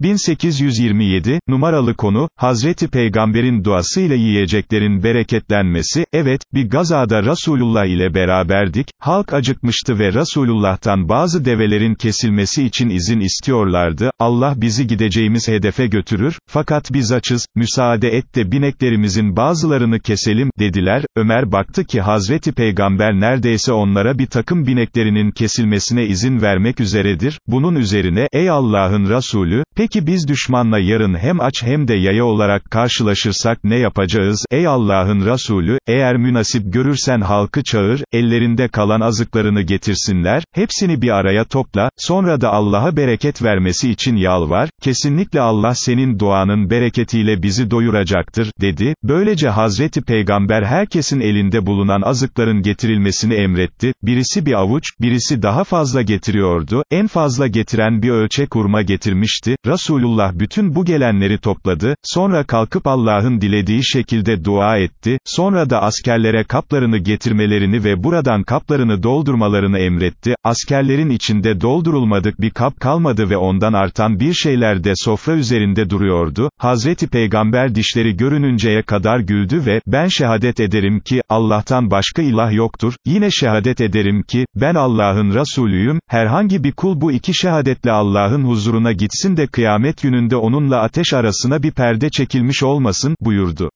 1827, numaralı konu, Hazreti Peygamber'in duasıyla yiyeceklerin bereketlenmesi, evet, bir gazada Resulullah ile beraberdik, halk acıkmıştı ve Resulullah'tan bazı develerin kesilmesi için izin istiyorlardı, Allah bizi gideceğimiz hedefe götürür, fakat biz açız, müsaade et de bineklerimizin bazılarını keselim, dediler, Ömer baktı ki Hazreti Peygamber neredeyse onlara bir takım bineklerinin kesilmesine izin vermek üzeredir, bunun üzerine, ey Allah'ın Resulü, peki biz düşmanla yarın hem aç hem de yaya olarak karşılaşırsak ne yapacağız, ey Allah'ın Resulü, eğer münasip görürsen halkı çağır, ellerinde kalan azıklarını getirsinler, hepsini bir araya topla, sonra da Allah'a bereket vermesi için yalvar, kesinlikle Allah senin duanın bereketiyle bizi doyuracaktır, dedi, böylece Hazreti Peygamber herkesin elinde bulunan azıkların getirilmesini emretti, birisi bir avuç, birisi daha fazla getiriyordu, en fazla getiren bir ölçek hurma getirmişti, Resulullah bütün bu gelenleri topladı, sonra kalkıp Allah'ın dilediği şekilde dua etti, sonra da askerlere kaplarını getirmelerini ve buradan kaplarını doldurmalarını emretti, askerlerin içinde doldurulmadık bir kap kalmadı ve ondan artan bir şeyler de sofra üzerinde duruyordu, Hazreti Peygamber dişleri görününceye kadar güldü ve, ben şehadet ederim ki, Allah'tan başka ilah yoktur, yine şehadet ederim ki, ben Allah'ın Resulüyüm, herhangi bir kul bu iki şehadetle Allah'ın huzuruna gitsin de kıyamet gününde onunla ateş arasına bir perde çekilmiş olmasın, buyurdu.